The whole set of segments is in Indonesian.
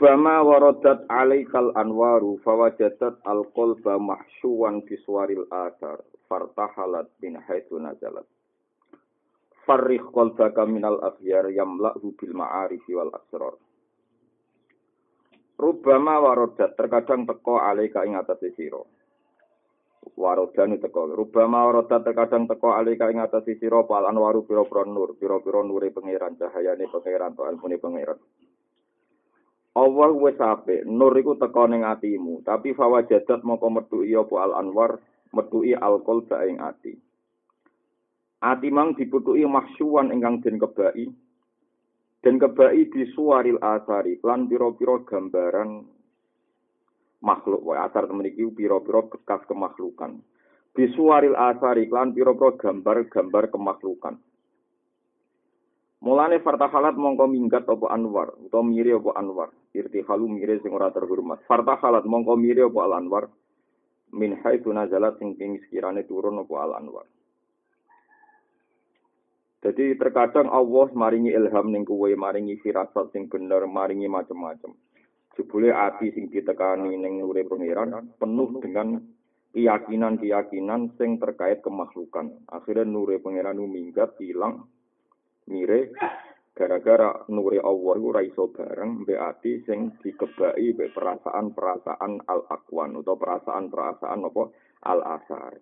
Rubbama waradat alaikal anwaru fawajadat al-qalba biswaril asar fartahalat min haitsu nazalat. Farrih qalbaka minal akhyar yamla'hu bil ma'arifi wal asrar. Rubbama waradat terkadang teko alaika ing atase sira. Warodan teko. Rubbama waradat terkadang teko alaika ing atase sira pal anwaru pira-pira nur, pira-pira nure pangeran, cahayane pangeran, to ilmune pangeran. Allah wis apik, nur iku teka ning atimu, tapi fawajadat moko metuki apa al anwar, metuki alkol ing ati. Ati mang diputuki mahsyuwan ingkang den kebai. Den kebai disuaril asari, lan pira-pira gambaran makhluk wae asar temen iki pira-pira bekas kemakhlukan. Disuaril asari, lan pira-pira gambar-gambar kemakhlukan. Mulane fartahalat mongko minggat apa anwar utawa mire apa anwar irtihalu mire sing ora terhormat. Fartahalat mongko mire apa al anwar? Min haitsu nazalat sing ping sekirane turun apa al anwar. Jadi terkadang Allah maringi ilham ning kuwe maringi firasat sing bener maringi macam-macam jebule ati sing ditekani ning nure pangeran penuh dengan keyakinan-keyakinan sing terkait kemakhlukan akhirnya nure pangeran minggat hilang mire gara-gara nuri Allah iku ora iso bareng mbek ati sing dikebaki mbek perasaan-perasaan al-aqwan utawa perasaan-perasaan apa al-asar.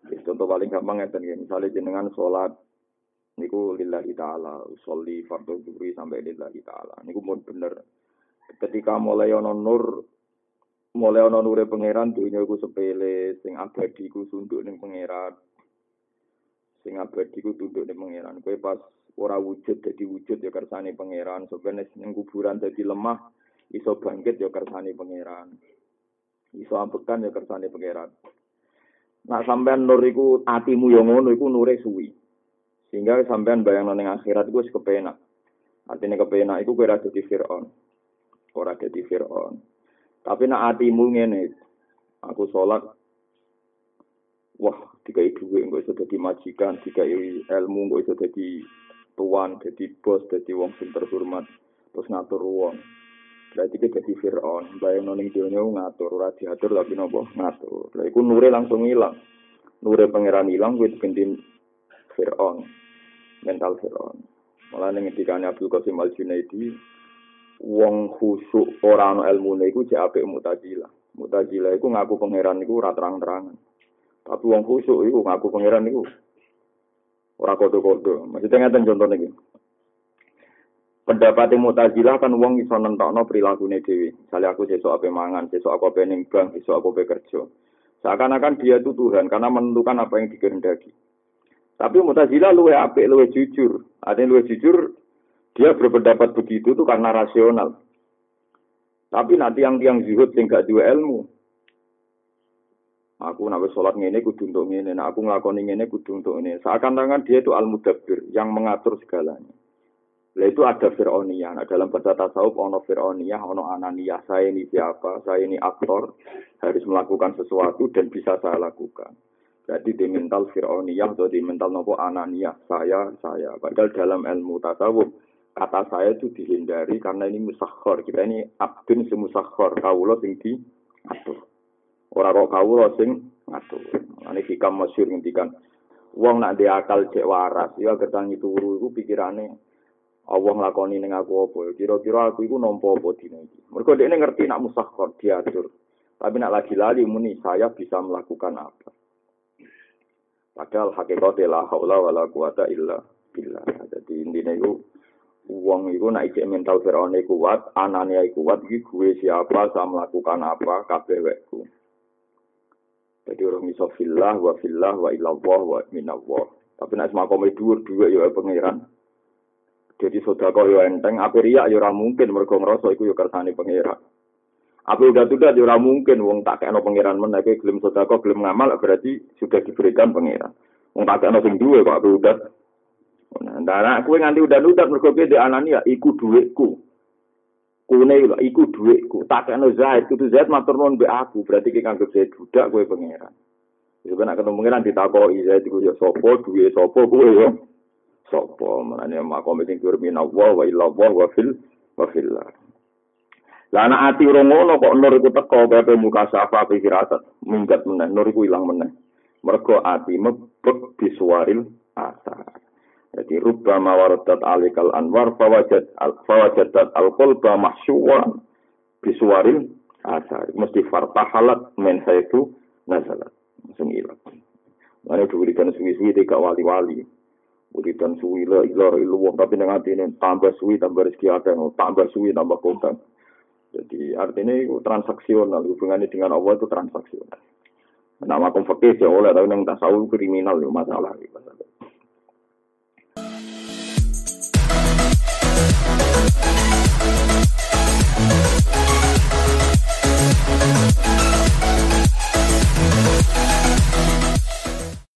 Contoh paling gampang ya, misalnya jenengan sholat niku lillahi ta'ala, usolli zuhri sampai lillahi ta'ala. Niku mun bener. Ketika mulai ana nur mulai ana nure pangeran dunya iku sepele, sing abadi iku sunduk ning pangeran, sing abadi ku tunduk ning pangeran. Kowe pas ora wujud dadi wujud ya kersane pangeran. Sebenarnya ning kuburan dadi lemah iso bangkit ya kersane pangeran. Iso ambekan ya kersane pangeran. Nah sampean nur iku atimu yo ngono iku nure suwi. Sehingga sampean bayang ning akhirat iku wis kepenak. Artinya kepenak iku kowe ora dadi Firaun. Ora dadi Firaun. Tapi nak atimu ngene, aku sholat wah dikai duit nggak iso dadi majikan dikai ilmu nggak iso dadi tuan dadi bos dadi wong sing terhormat terus ngatur wong. Berarti kita dadi Fir'aun. Bayang noning dunia ngatur ora diatur tapi nopo? Ngatur. Lah iku nure langsung hilang nure pangeran hilang gue diganti Fir'aun mental Fir'aun. Malah ning ngendikane Abdul Qasim Al Junaidi wong khusuk ora ana ilmune iku jek apik mutajilah mutajilah iku ngaku pangeran iku ora terang-terangan. Tapi wong khusuk iku ngaku pangeran iku ora kodo-kodo. Maksudnya ngeten contohnya iki. Pendapat Mu'tazilah kan wong iso nentokno prilakune dhewe. Misalnya aku sesuk ape mangan, sesuk aku ape ning bank, sesuk aku ape kerja. Seakan-akan dia itu Tuhan karena menentukan apa yang dikehendaki. Tapi Mu'tazilah luwe apik, luwe jujur. Yang luwe jujur, dia berpendapat begitu tuh karena rasional. Tapi nanti yang tiang zuhud sing gak duwe ilmu, Aku nak sholat ngene kudu untuk ngene, nak aku nglakoni ngene kudu untuk ini. Seakan-akan dia itu al-mudabbir yang mengatur segalanya. Lah itu ada fir'oniyah. Nah, dalam bahasa tasawuf ono fir'oniyah, ono ananiyah. Saya ini siapa? Saya ini aktor, harus melakukan sesuatu dan bisa saya lakukan. Jadi di mental fir'oniyah atau di mental nopo ananiyah. Saya, saya. Padahal dalam ilmu tasawuf, kata saya itu dihindari karena ini musakhor. Kita ini abdun semusakhor. Kaulah sing diatur. Ora kok kawula sing ngatur. Ane hikam masyhur ngendikan wong nak dia akal cek waras ya ketangi turu iku pikirane Allah nglakoni ning aku apa kira-kira aku iku nampa apa dina iki. Mergo dekne ngerti nak musakhor diatur. Tapi nak lagi lali muni saya bisa melakukan apa. Padahal hakikatnya la haula wala quwata illa billah. Jadi intinya itu uang itu nak ijek mental Fir'aun kuat, anania kuat, iki gue siapa, saya melakukan apa, kabeh wekku. Jadi orang iso fillah wa fillah wa ilallah wa minallah. Tapi nak semua kome dhuwur dua ya pangeran. Jadi sedekah yo enteng, apa riak yo ora mungkin mergo ngrasa iku yo kersane pangeran. Apa udah sudah yo ora mungkin wong tak kena pangeran men nek gelem sedekah gelem ngamal berarti sudah diberikan pangeran. Wong tak kena sing duwe kok apa udah. Nah, anak kowe nganti udah-udah mergo kowe anani ya iku dhuwitku. Kune iku dhuwitku tak kene Zaid kudu Zaid matur nuwun mbek aku berarti ki kanggo Zaid budak kowe pangeran Iku kan ketemu pangeran ditakoki Zaid iku ya sapa duwe sapa kowe yo sapa menane makom sing dhuwur minallah wa illallah wa fil wa fillah. Lah anak ati ora ngono kok nur iku teko kaya muka safa firasat minggat meneh nur iku ilang meneh. Mergo ati mebek disuaril asar. Jadi rubba mawaradat alikal anwar fawajad al fawajadat al qalba mahsyuwan bisuaril asar. Mesti fartahalat men itu nazalat. Langsung ilang. Mana diberikan suwi-suwi tiga wali-wali. Berikan suwi lah, ilar, ilu, tapi dengan ini tambah suwi, tambah rezeki ada, tambah suwi, tambah konten. Jadi artinya itu transaksional, hubungannya dengan Allah itu transaksional. Nama makom ya oleh, tapi yang tasawuf kriminal ya masalah. masalah.